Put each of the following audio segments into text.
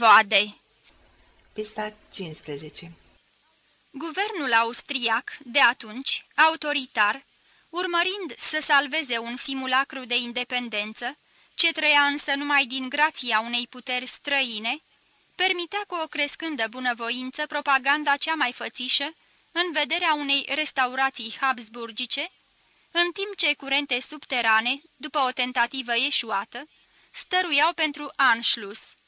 voade Pista 15 Guvernul austriac, de atunci, autoritar, urmărind să salveze un simulacru de independență, ce trăia însă numai din grația unei puteri străine, permitea cu o crescândă bunăvoință propaganda cea mai fățișă în vederea unei restaurații habsburgice, în timp ce curente subterane, după o tentativă eșuată, stăruiau pentru Anschluss.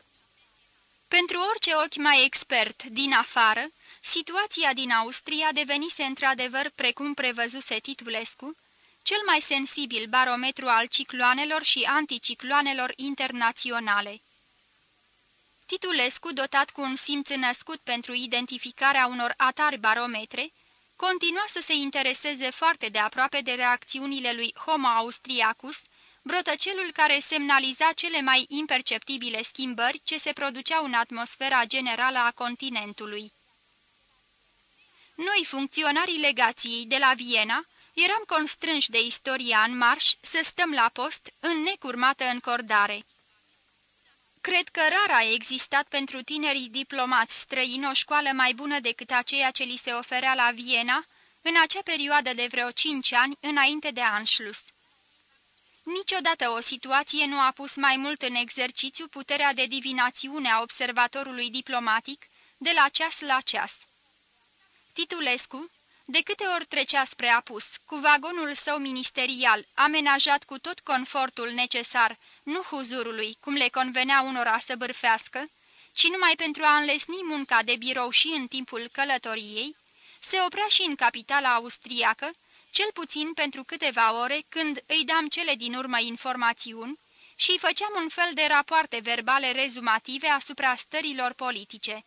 Pentru orice ochi mai expert din afară, situația din Austria devenise într-adevăr, precum prevăzuse Titulescu, cel mai sensibil barometru al cicloanelor și anticicloanelor internaționale. Titulescu, dotat cu un simț născut pentru identificarea unor atari barometre, continua să se intereseze foarte de aproape de reacțiunile lui Homo austriacus, brotăcelul care semnaliza cele mai imperceptibile schimbări ce se produceau în atmosfera generală a continentului. Noi, funcționarii legației de la Viena, eram constrânși de istoria în marș să stăm la post în necurmată încordare. Cred că rar a existat pentru tinerii diplomați străini o școală mai bună decât aceea ce li se oferea la Viena în acea perioadă de vreo cinci ani înainte de Anschluss. Niciodată o situație nu a pus mai mult în exercițiu puterea de divinațiune a observatorului diplomatic de la ceas la ceas. Titulescu, de câte ori trecea spre apus, cu vagonul său ministerial, amenajat cu tot confortul necesar, nu huzurului, cum le convenea unora să bârfească, ci numai pentru a înlesni munca de birou și în timpul călătoriei, se oprea și în capitala austriacă, cel puțin pentru câteva ore când îi dam cele din urmă informațiuni și făceam un fel de rapoarte verbale rezumative asupra stărilor politice.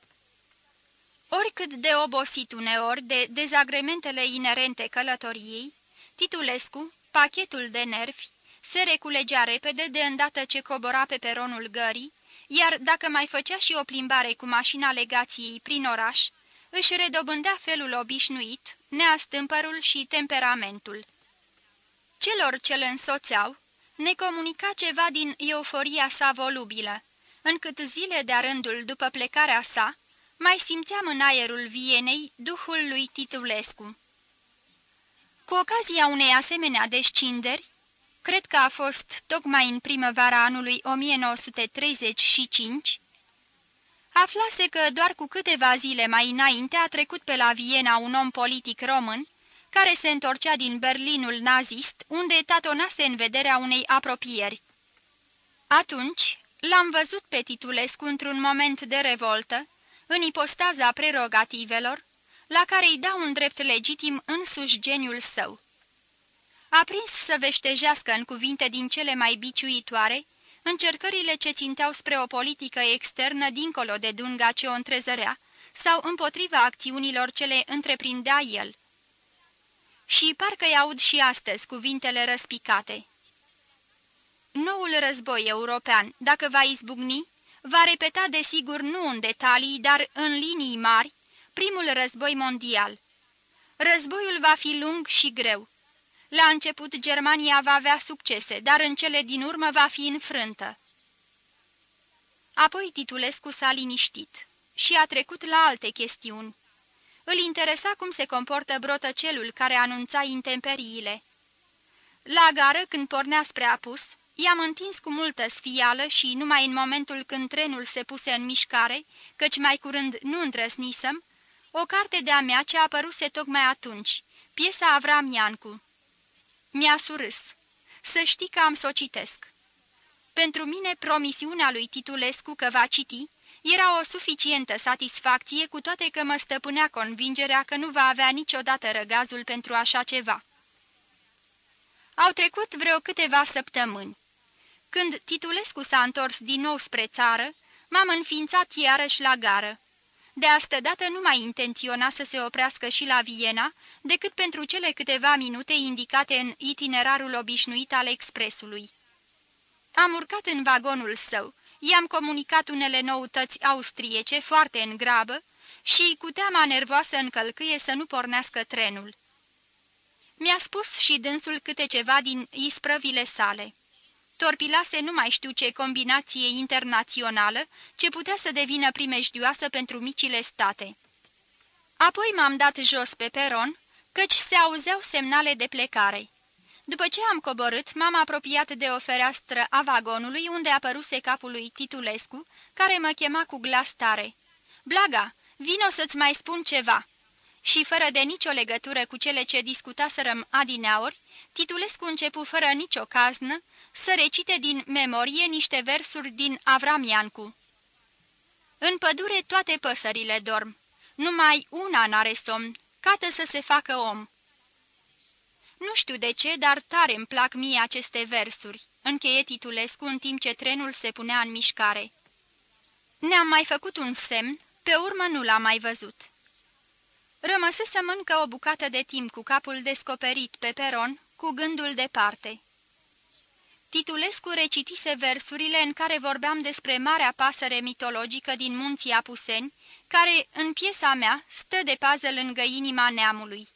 Oricât de obosit uneori de dezagrementele inerente călătoriei, Titulescu, pachetul de nervi, se reculegea repede de îndată ce cobora pe peronul gării, iar dacă mai făcea și o plimbare cu mașina legației prin oraș, își redobândea felul obișnuit, neastâmpărul și temperamentul. Celor ce îl însoțeau, ne comunica ceva din euforia sa volubilă, încât zile de-a rândul după plecarea sa, mai simțeam în aerul Vienei duhul lui Titulescu. Cu ocazia unei asemenea descinderi, cred că a fost tocmai în primăvara anului 1935, aflase că doar cu câteva zile mai înainte a trecut pe la Viena un om politic român, care se întorcea din Berlinul nazist, unde tatonase în vederea unei apropieri. Atunci l-am văzut pe Titulescu într-un moment de revoltă, în ipostaza prerogativelor, la care îi dau un drept legitim însuși geniul său. A prins să veștejească în cuvinte din cele mai biciuitoare încercările ce ținteau spre o politică externă dincolo de dunga ce o întrezărea sau împotriva acțiunilor ce le întreprindea el. Și parcă-i aud și astăzi cuvintele răspicate. Noul război european, dacă va izbucni, va repeta desigur nu în detalii, dar în linii mari, primul război mondial. Războiul va fi lung și greu. La început Germania va avea succese, dar în cele din urmă va fi înfrântă. Apoi Titulescu s-a liniștit și a trecut la alte chestiuni. Îl interesa cum se comportă brotăcelul care anunța intemperiile. La gară, când pornea spre apus, I-am întins cu multă sfială și numai în momentul când trenul se puse în mișcare, căci mai curând nu îndrăsnisem, o carte de-a mea ce apăruse tocmai atunci, piesa Avram Iancu. Mi-a surâs. Să știi că am să o citesc. Pentru mine, promisiunea lui Titulescu că va citi era o suficientă satisfacție, cu toate că mă stăpânea convingerea că nu va avea niciodată răgazul pentru așa ceva. Au trecut vreo câteva săptămâni. Când Titulescu s-a întors din nou spre țară, m-am înființat iarăși la gară. De astă dată nu mai intenționa să se oprească și la Viena, decât pentru cele câteva minute indicate în itinerarul obișnuit al expresului. Am urcat în vagonul său, i-am comunicat unele noutăți austriece foarte în grabă și cu teama nervoasă încălcâie să nu pornească trenul. Mi-a spus și dânsul câte ceva din isprăvile sale. Torpilase nu mai știu ce combinație internațională ce putea să devină primejdioasă pentru micile state. Apoi m-am dat jos pe peron, căci se auzeau semnale de plecare. După ce am coborât, m-am apropiat de o fereastră a vagonului unde apăruse capul lui Titulescu, care mă chema cu glas tare. Blaga, vino să-ți mai spun ceva!" Și fără de nicio legătură cu cele ce discutaserăm adineauri, Titulescu începu fără nicio caznă să recite din memorie niște versuri din Avram Iancu. În pădure toate păsările dorm, numai una n-are somn, cată să se facă om. Nu știu de ce, dar tare îmi plac mie aceste versuri, încheie Titulescu în timp ce trenul se punea în mișcare. Ne-am mai făcut un semn, pe urmă nu l-am mai văzut. Rămăsesem încă o bucată de timp cu capul descoperit pe peron, cu gândul departe. Titulescu recitise versurile în care vorbeam despre marea pasăre mitologică din munții Apuseni, care, în piesa mea, stă de pază lângă inima neamului.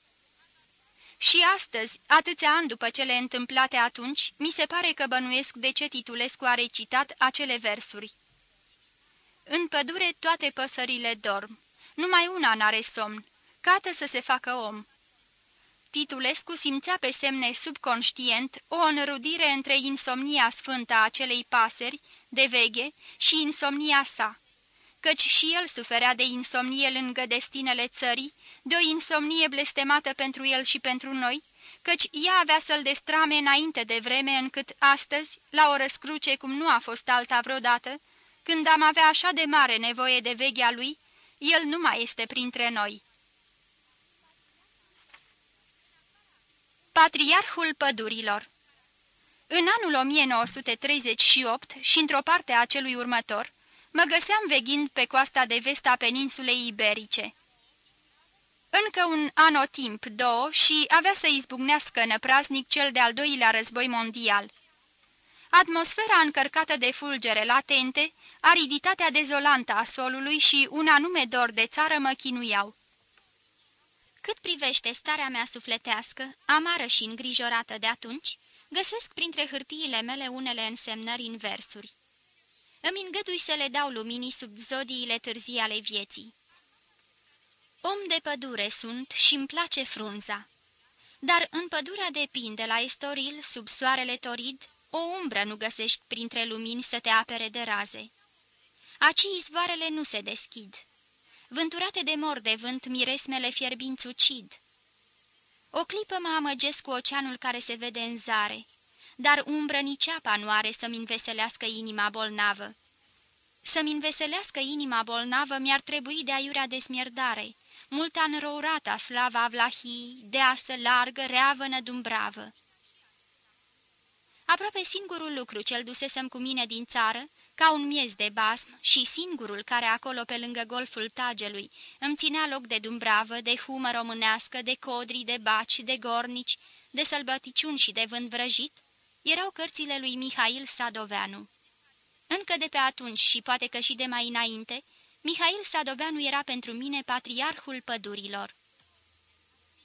Și astăzi, atâția ani după cele întâmplate atunci, mi se pare că bănuiesc de ce Titulescu a recitat acele versuri. În pădure toate păsările dorm, numai una n-are somn, cată să se facă om. Titulescu simțea pe semne subconștient o înrudire între insomnia sfântă a acelei pasări, de veghe, și insomnia sa, căci și el suferea de insomnie lângă destinele țării, de o insomnie blestemată pentru el și pentru noi, căci ea avea să-l destrame înainte de vreme încât astăzi, la o răscruce cum nu a fost alta vreodată, când am avea așa de mare nevoie de veghea lui, el nu mai este printre noi. Patriarhul pădurilor În anul 1938 și într-o parte a celui următor, mă găseam veghind pe coasta de vest a peninsulei iberice. Încă un anotimp, două, și avea să izbucnească năpraznic cel de-al doilea război mondial. Atmosfera încărcată de fulgere latente, ariditatea dezolantă a solului și un anume dor de țară mă chinuiau. Cât privește starea mea sufletească, amară și îngrijorată de atunci, găsesc printre hârtiile mele unele însemnări în versuri. Îmi îngădui să le dau luminii sub zodiile târzii ale vieții. Om de pădure sunt și îmi place frunza. Dar în pădurea de pin de la Estoril, sub soarele torid, o umbră nu găsești printre lumini să te apere de raze. Aci izvoarele nu se deschid. Vânturate de mor de vânt, miresmele fierbinți ucid. O clipă mă amăgesc cu oceanul care se vede în zare, dar umbră nici apa nu are să-mi înveselească inima bolnavă. Să-mi înveselească inima bolnavă mi-ar trebui de aiurea de smierdare, multa înrourata slava Vlahii, deasă, largă, reavănă, dumbravă. Aproape singurul lucru ce-l dusesem cu mine din țară, ca un miez de basm și singurul care acolo pe lângă golful Tagelui îmi ținea loc de dumbravă, de humă românească, de codri, de baci, de gornici, de sălbăticiuni și de vânt vrăjit, erau cărțile lui Mihail Sadoveanu. Încă de pe atunci și poate că și de mai înainte, Mihail Sadoveanu era pentru mine patriarhul pădurilor.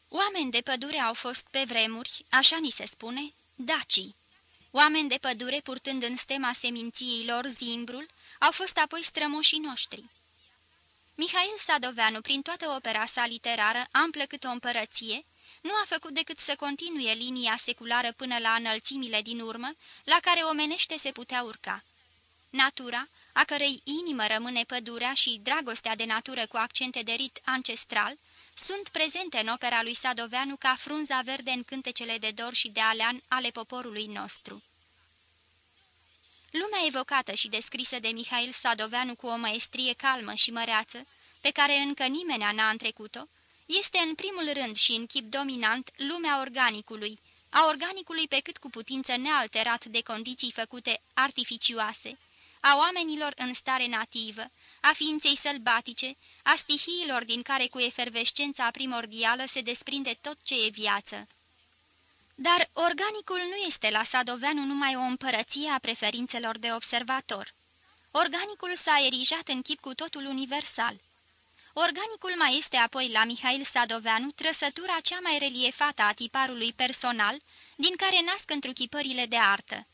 Oameni de pădure au fost pe vremuri, așa ni se spune, dacii. Oameni de pădure, purtând în stema seminției lor zimbrul, au fost apoi strămoșii noștri. Mihail Sadoveanu, prin toată opera sa literară, amplă cât o împărăție, nu a făcut decât să continue linia seculară până la înălțimile din urmă, la care omenește se putea urca. Natura, a cărei inimă rămâne pădurea și dragostea de natură cu accente de rit ancestral, sunt prezente în opera lui Sadoveanu ca frunza verde în cântecele de dor și de alean ale poporului nostru. Lumea evocată și descrisă de Mihail Sadoveanu cu o maestrie calmă și măreață, pe care încă nimeni n-a întrecut-o, este în primul rând și în chip dominant lumea organicului, a organicului pe cât cu putință nealterat de condiții făcute artificioase, a oamenilor în stare nativă, a ființei sălbatice, a stihiilor din care cu efervescența primordială se desprinde tot ce e viață. Dar organicul nu este la Sadoveanu numai o împărăție a preferințelor de observator. Organicul s-a erijat în chip cu totul universal. Organicul mai este apoi la Mihail Sadoveanu trăsătura cea mai reliefată a tiparului personal, din care nasc întruchipările de artă.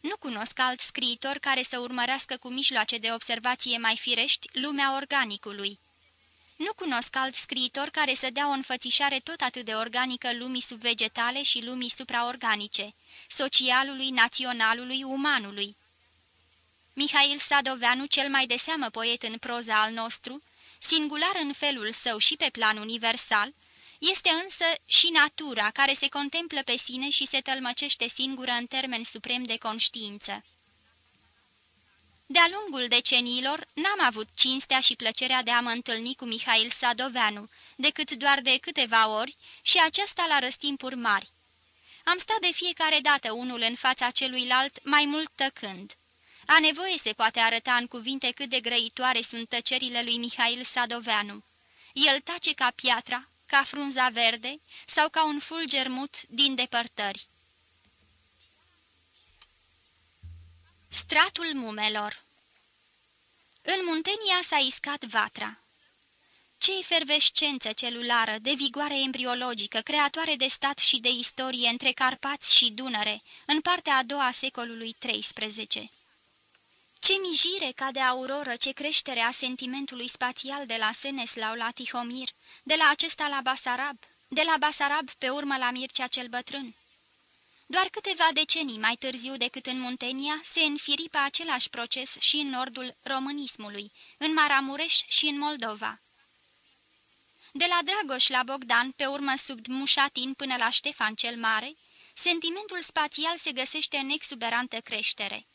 Nu cunosc alt scriitor care să urmărească cu mijloace de observație mai firești lumea organicului. Nu cunosc alt scriitor care să dea o înfățișare tot atât de organică lumii subvegetale și lumii supraorganice, socialului, naționalului, umanului. Mihail Sadoveanu, cel mai de seamă poet în proza al nostru, singular în felul său și pe plan universal, este însă și natura care se contemplă pe sine și se tălmăcește singură în termen suprem de conștiință. De-a lungul deceniilor, n-am avut cinstea și plăcerea de a mă întâlni cu Mihail Sadoveanu, decât doar de câteva ori și aceasta la răstimpuri mari. Am stat de fiecare dată unul în fața celuilalt, mai mult tăcând. A nevoie se poate arăta în cuvinte cât de grăitoare sunt tăcerile lui Mihail Sadoveanu. El tace ca piatra, ca frunza verde sau ca un fulger mut din depărtări. Stratul mumelor În Muntenia s-a iscat vatra. Ce efervescență celulară, de vigoare embriologică, creatoare de stat și de istorie între Carpați și Dunăre, în partea a doua secolului XIII. Ce mijire ca de auroră, ce creștere a sentimentului spațial de la Seneslau la Tihomir, de la acesta la Basarab, de la Basarab pe urmă la Mircea cel bătrân. Doar câteva decenii mai târziu decât în Muntenia se înfiri pe același proces și în nordul românismului, în Maramureș și în Moldova. De la Dragoș la Bogdan, pe urmă sub Mușatin până la Ștefan cel Mare, sentimentul spațial se găsește în exuberantă creștere.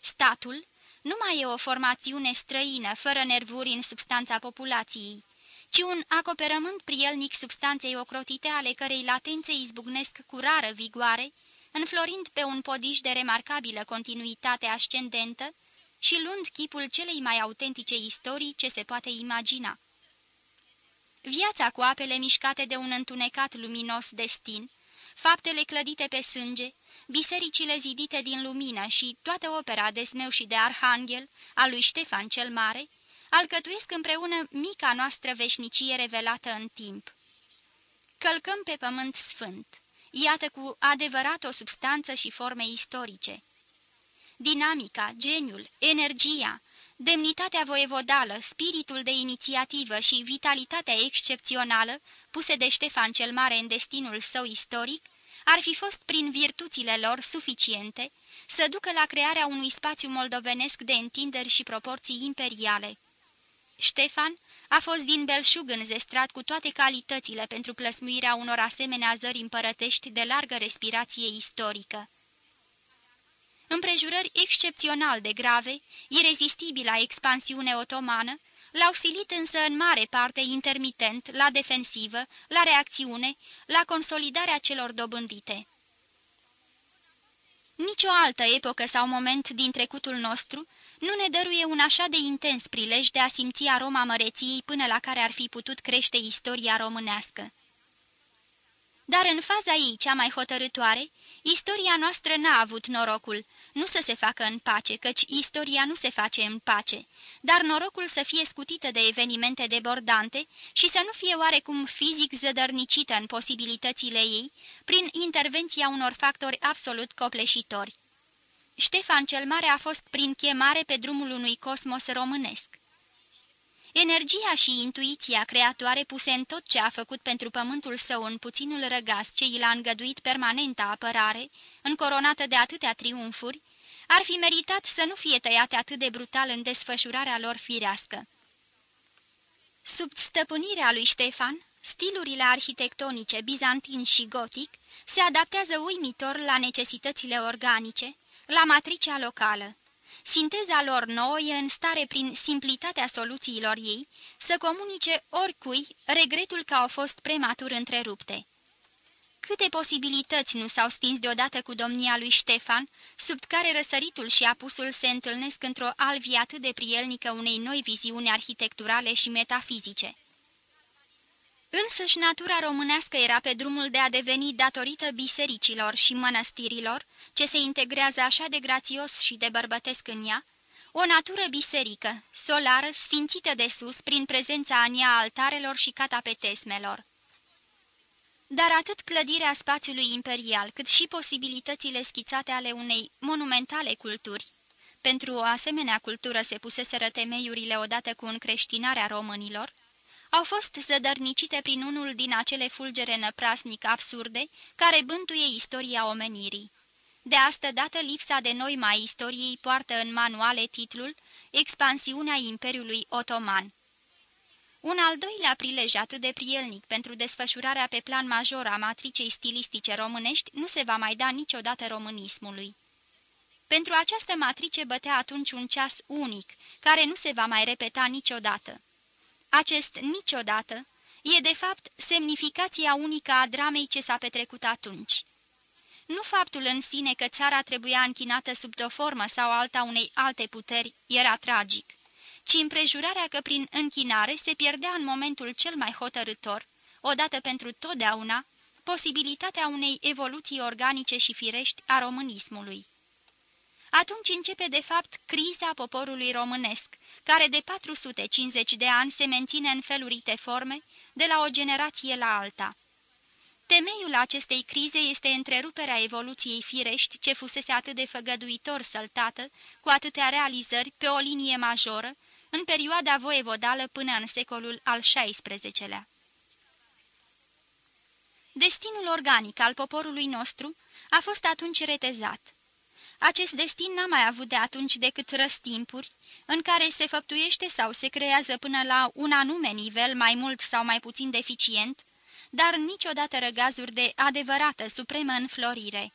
Statul nu mai e o formațiune străină, fără nervuri în substanța populației, ci un acoperământ prielnic substanței ocrotite ale cărei latențe izbucnesc cu rară vigoare, înflorind pe un podiș de remarcabilă continuitate ascendentă și luând chipul celei mai autentice istorii ce se poate imagina. Viața cu apele mișcate de un întunecat luminos destin, faptele clădite pe sânge, bisericile zidite din lumină și toată opera de smeu și de arhanghel a lui Ștefan cel Mare, alcătuiesc împreună mica noastră veșnicie revelată în timp. Călcăm pe pământ sfânt, iată cu adevărat o substanță și forme istorice. Dinamica, geniul, energia, demnitatea voievodală, spiritul de inițiativă și vitalitatea excepțională puse de Ștefan cel Mare în destinul său istoric, ar fi fost prin virtuțile lor suficiente să ducă la crearea unui spațiu moldovenesc de întinderi și proporții imperiale. Ștefan a fost din belșug înzestrat cu toate calitățile pentru plăsmuirea unor asemenea zări împărătești de largă respirație istorică. Împrejurări excepțional de grave, irezistibila expansiune otomană, L-au silit însă în mare parte intermitent, la defensivă, la reacțiune, la consolidarea celor dobândite. Nici o altă epocă sau moment din trecutul nostru nu ne dăruie un așa de intens prilej de a simți aroma măreției până la care ar fi putut crește istoria românească. Dar în faza ei cea mai hotărătoare, istoria noastră n-a avut norocul, nu să se facă în pace, căci istoria nu se face în pace, dar norocul să fie scutită de evenimente debordante și să nu fie oarecum fizic zădărnicită în posibilitățile ei, prin intervenția unor factori absolut copleșitori. Ștefan cel Mare a fost prin chemare pe drumul unui cosmos românesc. Energia și intuiția creatoare puse în tot ce a făcut pentru pământul său în puținul răgaz ce i l-a îngăduit permanenta apărare, încoronată de atâtea triumfuri, ar fi meritat să nu fie tăiate atât de brutal în desfășurarea lor firească. Sub stăpânirea lui Ștefan, stilurile arhitectonice bizantin și gotic se adaptează uimitor la necesitățile organice, la matricea locală. Sinteza lor nouă e în stare, prin simplitatea soluțiilor ei, să comunice oricui regretul că au fost prematur întrerupte. Câte posibilități nu s-au stins deodată cu domnia lui Ștefan, sub care răsăritul și apusul se întâlnesc într-o alvie atât de prielnică unei noi viziuni arhitecturale și metafizice. Însăși natura românească era pe drumul de a deveni datorită bisericilor și mănăstirilor, ce se integrează așa de grațios și de bărbătesc în ea, o natură biserică, solară, sfințită de sus prin prezența ania altarelor și catapetesmelor. Dar atât clădirea spațiului imperial, cât și posibilitățile schițate ale unei monumentale culturi, pentru o asemenea cultură se puseseră temeiurile odată cu încreștinarea românilor, au fost zădărnicite prin unul din acele fulgere năprasnic absurde care bântuie istoria omenirii. De astă dată, lipsa de noi mai istoriei poartă în manuale titlul Expansiunea Imperiului Otoman. Un al doilea prilej atât de prielnic pentru desfășurarea pe plan major a matricei stilistice românești nu se va mai da niciodată românismului. Pentru această matrice bătea atunci un ceas unic, care nu se va mai repeta niciodată. Acest niciodată e de fapt semnificația unică a dramei ce s-a petrecut atunci. Nu faptul în sine că țara trebuia închinată sub o formă sau alta unei alte puteri era tragic, ci împrejurarea că prin închinare se pierdea în momentul cel mai hotărător, odată pentru totdeauna, posibilitatea unei evoluții organice și firești a românismului. Atunci începe de fapt criza poporului românesc, care de 450 de ani se menține în felurite forme, de la o generație la alta. Temeiul acestei crize este întreruperea evoluției firești ce fusese atât de făgăduitor săltată, cu atâtea realizări, pe o linie majoră, în perioada voievodală până în secolul al XVI-lea. Destinul organic al poporului nostru a fost atunci retezat. Acest destin n-a mai avut de atunci decât răstimpuri, în care se făptuiește sau se creează până la un anume nivel mai mult sau mai puțin deficient, dar niciodată răgazuri de adevărată supremă înflorire.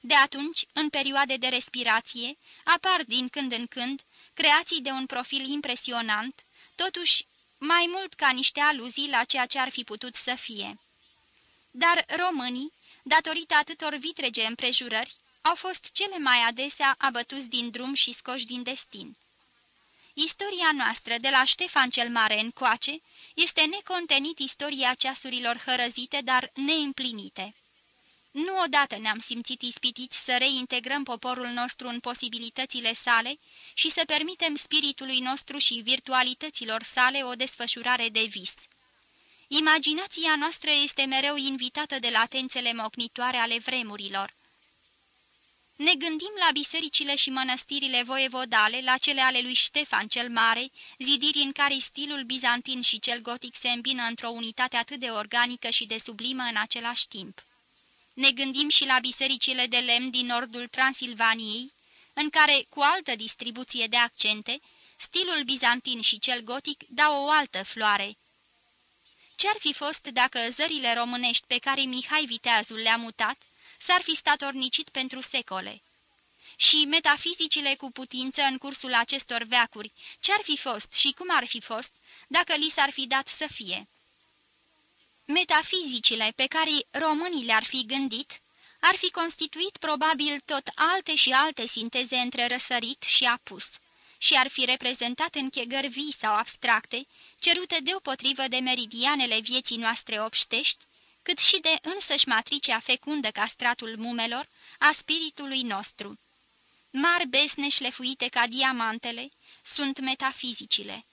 De atunci, în perioade de respirație, apar din când în când creații de un profil impresionant, totuși mai mult ca niște aluzii la ceea ce ar fi putut să fie. Dar românii, datorită atâtor vitrege împrejurări, au fost cele mai adesea abătuți din drum și scoși din destin. Istoria noastră, de la Ștefan cel Mare încoace, este necontenit istoria ceasurilor hărăzite, dar neîmplinite. Nu odată ne-am simțit ispitiți să reintegrăm poporul nostru în posibilitățile sale și să permitem spiritului nostru și virtualităților sale o desfășurare de vis. Imaginația noastră este mereu invitată de latențele mocnitoare ale vremurilor. Ne gândim la bisericile și mănăstirile voievodale, la cele ale lui Ștefan cel Mare, zidiri în care stilul bizantin și cel gotic se îmbină într-o unitate atât de organică și de sublimă în același timp. Ne gândim și la bisericile de lemn din nordul Transilvaniei, în care, cu altă distribuție de accente, stilul bizantin și cel gotic dau o altă floare. Ce-ar fi fost dacă zările românești pe care Mihai Viteazul le-a mutat, s-ar fi statornicit pentru secole. Și metafizicile cu putință în cursul acestor veacuri, ce-ar fi fost și cum ar fi fost, dacă li s-ar fi dat să fie? Metafizicile pe care românii le-ar fi gândit, ar fi constituit probabil tot alte și alte sinteze între răsărit și apus și ar fi reprezentat închegări vii sau abstracte, cerute deopotrivă de meridianele vieții noastre obștești, cât și de însăși matricea fecundă ca stratul mumelor a spiritului nostru. Mari besne șlefuite ca diamantele sunt metafizicile.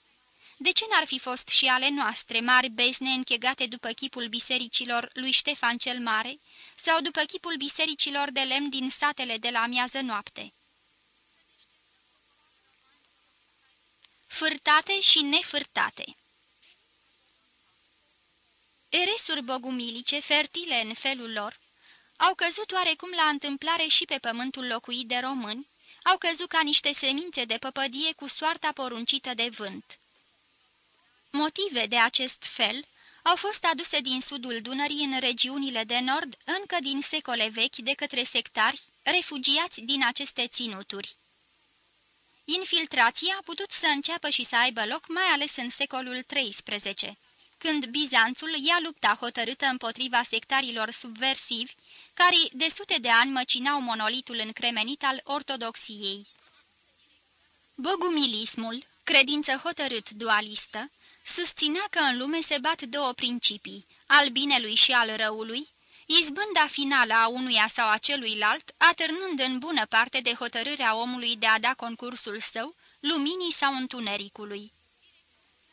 De ce n-ar fi fost și ale noastre mari besne închegate după chipul bisericilor lui Ștefan cel Mare sau după chipul bisericilor de lemn din satele de la miază noapte? Fârtate și nefârtate Eresuri bogumilice, fertile în felul lor, au căzut oarecum la întâmplare și pe pământul locuit de români, au căzut ca niște semințe de păpădie cu soarta poruncită de vânt. Motive de acest fel au fost aduse din sudul Dunării în regiunile de nord încă din secole vechi de către sectari, refugiați din aceste ținuturi. Infiltrația a putut să înceapă și să aibă loc mai ales în secolul XIII când Bizanțul ia lupta hotărâtă împotriva sectarilor subversivi, care de sute de ani măcinau monolitul încremenit al ortodoxiei. Bogumilismul, credință hotărât dualistă, susținea că în lume se bat două principii, al binelui și al răului, izbânda finală a unuia sau a celuilalt, atârnând în bună parte de hotărârea omului de a da concursul său, luminii sau întunericului.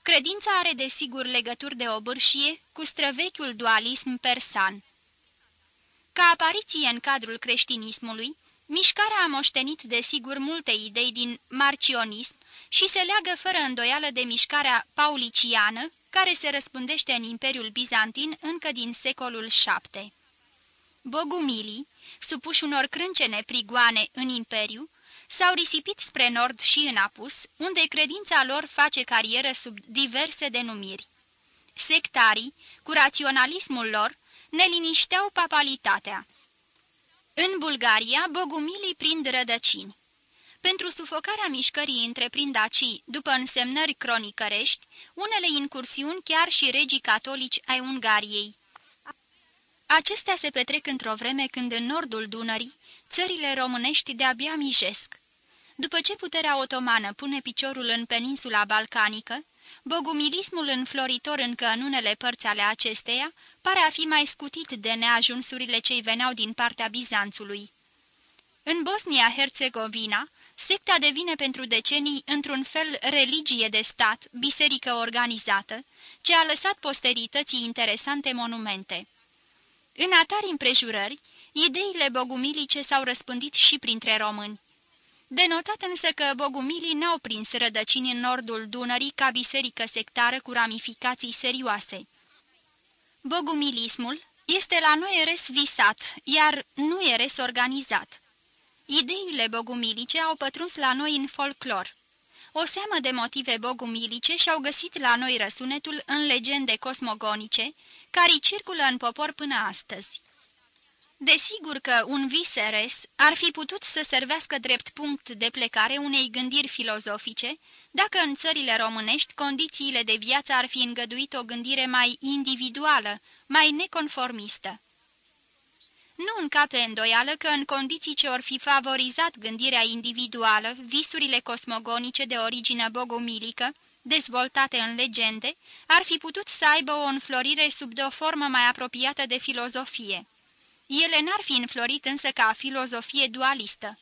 Credința are desigur legături de obârșie cu străvechiul dualism persan. Ca apariție în cadrul creștinismului, mișcarea a moștenit desigur multe idei din marcionism și se leagă fără îndoială de mișcarea pauliciană, care se răspândește în Imperiul Bizantin încă din secolul VII. Bogumilii, supuși unor crâncene prigoane în Imperiu, s-au risipit spre nord și în apus, unde credința lor face carieră sub diverse denumiri. Sectarii, cu raționalismul lor, ne linișteau papalitatea. În Bulgaria, bogumilii prind rădăcini. Pentru sufocarea mișcării întreprindacii după însemnări cronicărești, unele incursiuni chiar și regii catolici ai Ungariei. Acestea se petrec într-o vreme când în nordul Dunării, țările românești de-abia mijesc. După ce puterea otomană pune piciorul în peninsula balcanică, bogumilismul înfloritor încă în unele părți ale acesteia pare a fi mai scutit de neajunsurile ce veneau din partea Bizanțului. În Bosnia-Herzegovina, secta devine pentru decenii într-un fel religie de stat, biserică organizată, ce a lăsat posterității interesante monumente. În atari împrejurări, ideile bogumilice s-au răspândit și printre români. Denotat însă că bogumilii n-au prins rădăcini în nordul Dunării ca biserică sectară cu ramificații serioase. Bogumilismul este la noi res visat, iar nu e res organizat. Ideile bogumilice au pătruns la noi în folclor. O seamă de motive bogumilice și-au găsit la noi răsunetul în legende cosmogonice, care circulă în popor până astăzi. Desigur că un viseres ar fi putut să servească drept punct de plecare unei gândiri filozofice, dacă în țările românești condițiile de viață ar fi îngăduit o gândire mai individuală, mai neconformistă. Nu încape îndoială că în condiții ce or fi favorizat gândirea individuală, visurile cosmogonice de origine bogomilică, dezvoltate în legende, ar fi putut să aibă o înflorire sub de o formă mai apropiată de filozofie. Ele n-ar fi înflorit însă ca filozofie dualistă.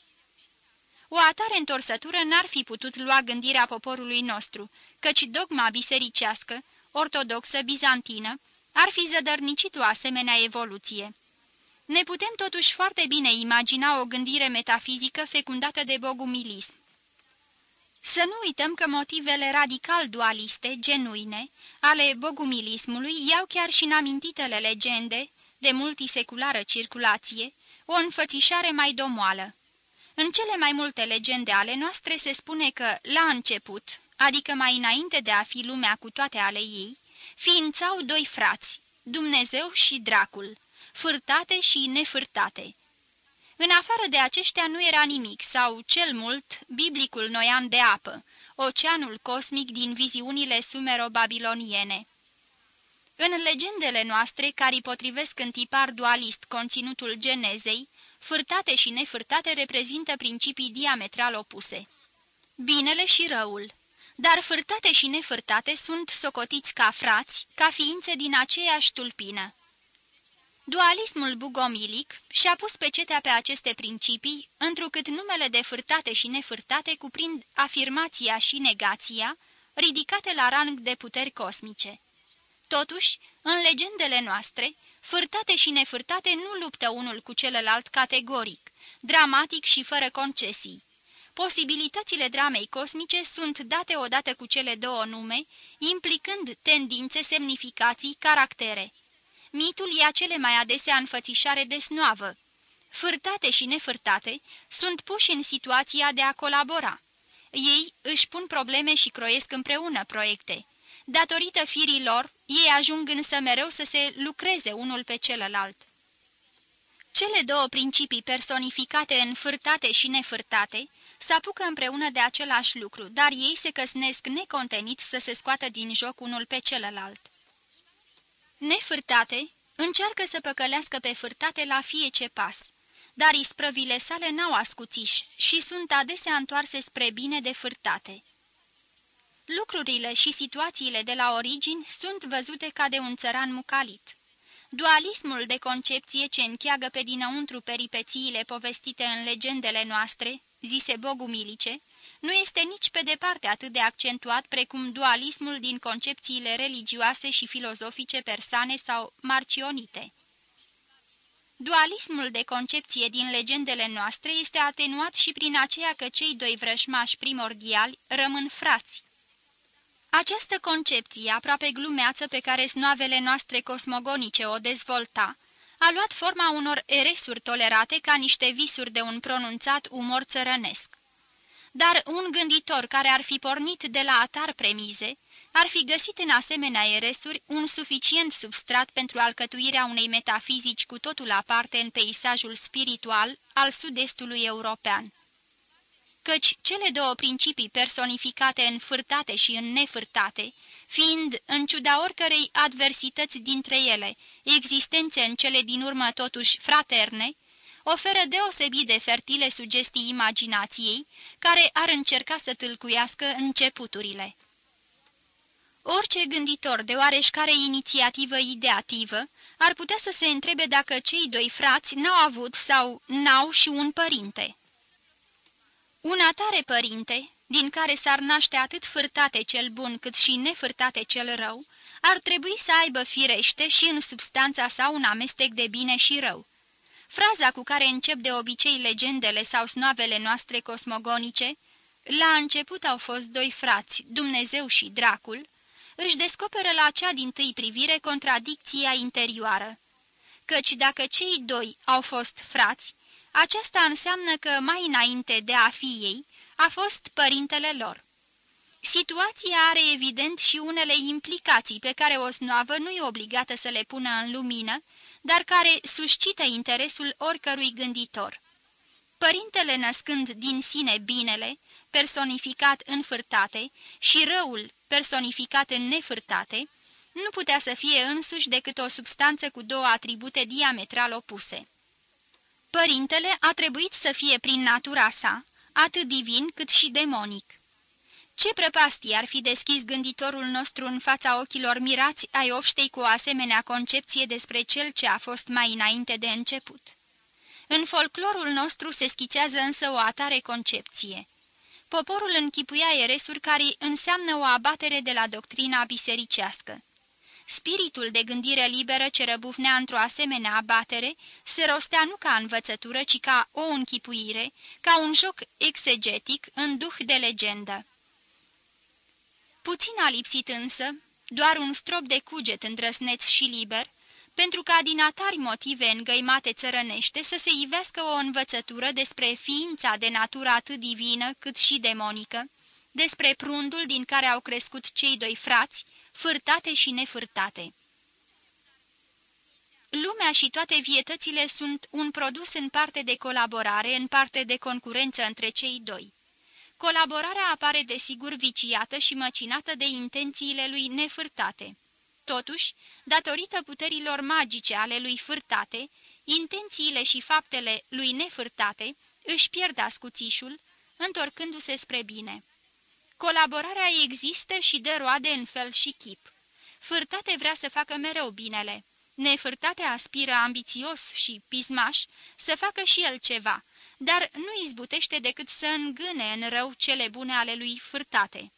O atare întorsătură n-ar fi putut lua gândirea poporului nostru, căci dogma bisericească, ortodoxă, bizantină, ar fi zădărnicit o asemenea evoluție. Ne putem totuși foarte bine imagina o gândire metafizică fecundată de bogumilism. Să nu uităm că motivele radical dualiste, genuine, ale bogumilismului iau chiar și în amintitele legende, de multiseculară circulație, o înfățișare mai domoală. În cele mai multe legende ale noastre se spune că, la început, adică mai înainte de a fi lumea cu toate ale ei, ființau doi frați, Dumnezeu și dracul, fârtate și nefârtate. În afară de aceștia nu era nimic, sau, cel mult, biblicul noian de apă, oceanul cosmic din viziunile sumero-babiloniene. În legendele noastre, care potrivesc în tipar dualist conținutul genezei, fârtate și nefârtate reprezintă principii diametral opuse. Binele și răul. Dar fârtate și nefârtate sunt socotiți ca frați, ca ființe din aceeași tulpină. Dualismul bugomilic și-a pus pecetea pe aceste principii, întrucât numele de fârtate și nefârtate cuprind afirmația și negația, ridicate la rang de puteri cosmice. Totuși, în legendele noastre, fârtate și nefârtate nu luptă unul cu celălalt categoric, dramatic și fără concesii. Posibilitățile dramei cosmice sunt date odată cu cele două nume, implicând tendințe, semnificații, caractere. Mitul ia cele mai adesea înfățișare desnoavă. Fârtate și nefârtate sunt puși în situația de a colabora. Ei își pun probleme și croiesc împreună proiecte. Datorită firii lor, ei ajung însă mereu să se lucreze unul pe celălalt. Cele două principii personificate în fârtate și nefârtate se apucă împreună de același lucru, dar ei se căsnesc necontenit să se scoată din joc unul pe celălalt. Nefârtate încearcă să păcălească pe fârtate la fiece pas, dar isprăvile sale n-au ascuțiși și sunt adesea întoarse spre bine de fârtate. Lucrurile și situațiile de la origini sunt văzute ca de un țăran mucalit. Dualismul de concepție ce încheagă pe dinăuntru peripețiile povestite în legendele noastre, zise bogumilice, nu este nici pe departe atât de accentuat precum dualismul din concepțiile religioase și filozofice persane sau marcionite. Dualismul de concepție din legendele noastre este atenuat și prin aceea că cei doi vrășmași primordiali rămân frați. Această concepție aproape glumeață pe care snoavele noastre cosmogonice o dezvolta, a luat forma unor eresuri tolerate ca niște visuri de un pronunțat umor țărănesc. Dar un gânditor care ar fi pornit de la atar premize, ar fi găsit în asemenea eresuri un suficient substrat pentru alcătuirea unei metafizici cu totul aparte în peisajul spiritual al sud-estului european. Căci cele două principii personificate în fârtate și în nefârtate, fiind, în ciuda oricărei adversități dintre ele, existențe în cele din urmă totuși fraterne, oferă deosebit de fertile sugestii imaginației, care ar încerca să tâlcuiască începuturile. Orice gânditor de oareșcare inițiativă ideativă ar putea să se întrebe dacă cei doi frați n-au avut sau n-au și un părinte. Un atare părinte, din care s-ar naște atât fârtate cel bun cât și nefârtate cel rău, ar trebui să aibă firește și în substanța sa un amestec de bine și rău. Fraza cu care încep de obicei legendele sau snoavele noastre cosmogonice, la început au fost doi frați, Dumnezeu și Dracul, își descoperă la cea din tâi privire contradicția interioară. Căci dacă cei doi au fost frați, aceasta înseamnă că mai înainte de a fi ei, a fost părintele lor. Situația are evident și unele implicații pe care o snoavă nu e obligată să le pună în lumină, dar care suscită interesul oricărui gânditor. Părintele născând din sine binele, personificat în fârtate, și răul, personificat în nefârtate, nu putea să fie însuși decât o substanță cu două atribute diametral opuse. Părintele a trebuit să fie prin natura sa, atât divin cât și demonic. Ce prăpastie ar fi deschis gânditorul nostru în fața ochilor mirați ai obștei cu o asemenea concepție despre cel ce a fost mai înainte de început? În folclorul nostru se schițează însă o atare concepție. Poporul închipuia eresuri care înseamnă o abatere de la doctrina bisericească. Spiritul de gândire liberă ce răbufnea într-o asemenea abatere se rostea nu ca învățătură, ci ca o închipuire, ca un joc exegetic în duh de legendă. Puțin a lipsit însă, doar un strop de cuget îndrăsneț și liber, pentru ca din atari motive îngăimate țărănește să se ivească o învățătură despre ființa de natură atât divină cât și demonică, despre prundul din care au crescut cei doi frați, fârtate și nefârtate. Lumea și toate vietățile sunt un produs în parte de colaborare, în parte de concurență între cei doi. Colaborarea apare desigur viciată și măcinată de intențiile lui nefârtate. Totuși, datorită puterilor magice ale lui fârtate, intențiile și faptele lui nefârtate își pierd ascuțișul, întorcându-se spre bine. Colaborarea există și dă roade în fel și chip. Fârtate vrea să facă mereu binele. Nefârtate aspiră ambițios și pismaș să facă și el ceva, dar nu izbutește decât să îngâne în rău cele bune ale lui Fârtate.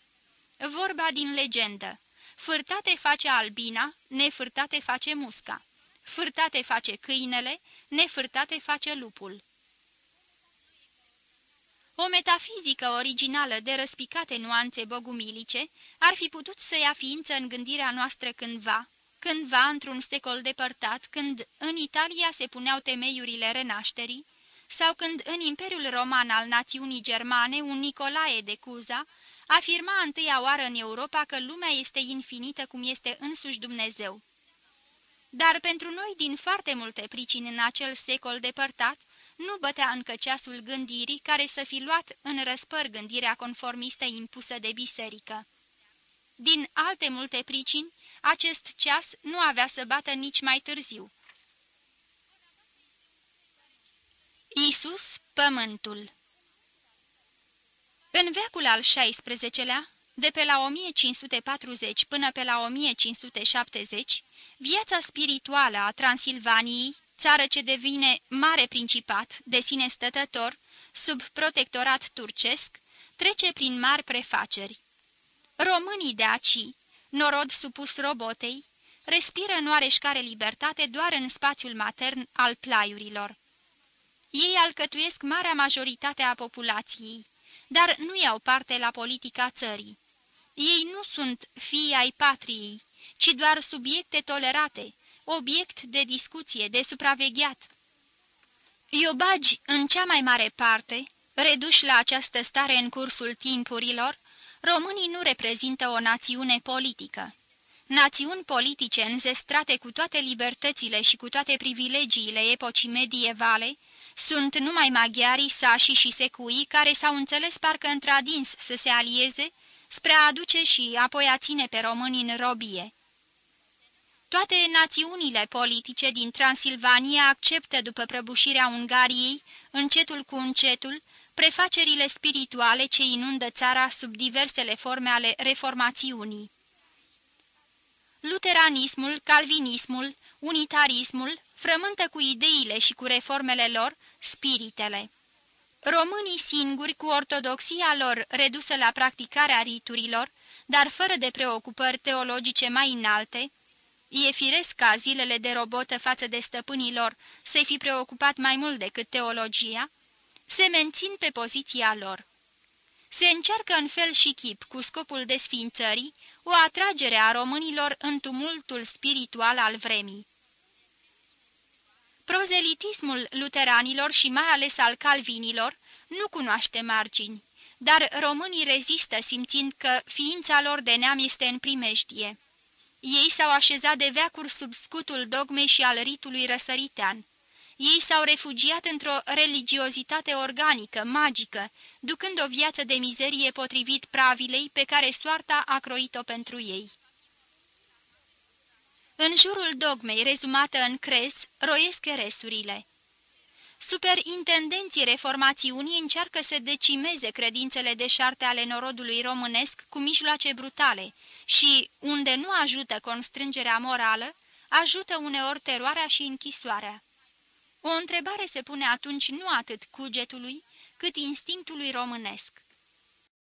Vorba din legendă. Fârtate face albina, nefârtate face musca. Fârtate face câinele, nefârtate face lupul. O metafizică originală de răspicate nuanțe bogumilice ar fi putut să ia ființă în gândirea noastră cândva, cândva într-un secol depărtat, când în Italia se puneau temeiurile renașterii, sau când în Imperiul Roman al națiunii germane un Nicolae de Cuza afirma întâia oară în Europa că lumea este infinită cum este însuși Dumnezeu. Dar pentru noi, din foarte multe pricini în acel secol depărtat, nu bătea încă ceasul gândirii care să fi luat în răspăr gândirea conformistă impusă de biserică. Din alte multe pricini, acest ceas nu avea să bată nici mai târziu. Isus, pământul În veacul al XVI-lea, de pe la 1540 până pe la 1570, viața spirituală a Transilvaniei țară ce devine mare principat, de sine stătător, sub protectorat turcesc, trece prin mari prefaceri. Românii de aci, norod supus robotei, respiră în oareșcare libertate doar în spațiul matern al plaiurilor. Ei alcătuiesc marea majoritate a populației, dar nu iau parte la politica țării. Ei nu sunt fii ai patriei, ci doar subiecte tolerate, obiect de discuție, de supravegheat. Iobagi, în cea mai mare parte, reduși la această stare în cursul timpurilor, românii nu reprezintă o națiune politică. Națiuni politice înzestrate cu toate libertățile și cu toate privilegiile epocii medievale, sunt numai maghiarii, sașii și secuii care s-au înțeles parcă într-adins să se alieze spre a aduce și apoi a ține pe români în robie. Toate națiunile politice din Transilvania acceptă după prăbușirea Ungariei, încetul cu încetul, prefacerile spirituale ce inundă țara sub diversele forme ale reformațiunii. Luteranismul, calvinismul, unitarismul frământă cu ideile și cu reformele lor spiritele. Românii singuri, cu ortodoxia lor redusă la practicarea riturilor, dar fără de preocupări teologice mai înalte, e firesc ca zilele de robotă față de stăpânii lor să fi preocupat mai mult decât teologia, se mențin pe poziția lor. Se încearcă în fel și chip, cu scopul desfințării, o atragere a românilor în tumultul spiritual al vremii. Prozelitismul luteranilor și mai ales al calvinilor nu cunoaște margini, dar românii rezistă simțind că ființa lor de neam este în primejdie. Ei s-au așezat de veacuri sub scutul dogmei și al ritului răsăritean. Ei s-au refugiat într-o religiozitate organică, magică, ducând o viață de mizerie potrivit pravilei pe care soarta a croit-o pentru ei. În jurul dogmei, rezumată în cres, roiesc eresurile. Superintendenții reformațiunii încearcă să decimeze credințele deșarte ale norodului românesc cu mijloace brutale și, unde nu ajută constrângerea morală, ajută uneori teroarea și închisoarea. O întrebare se pune atunci nu atât cugetului, cât instinctului românesc.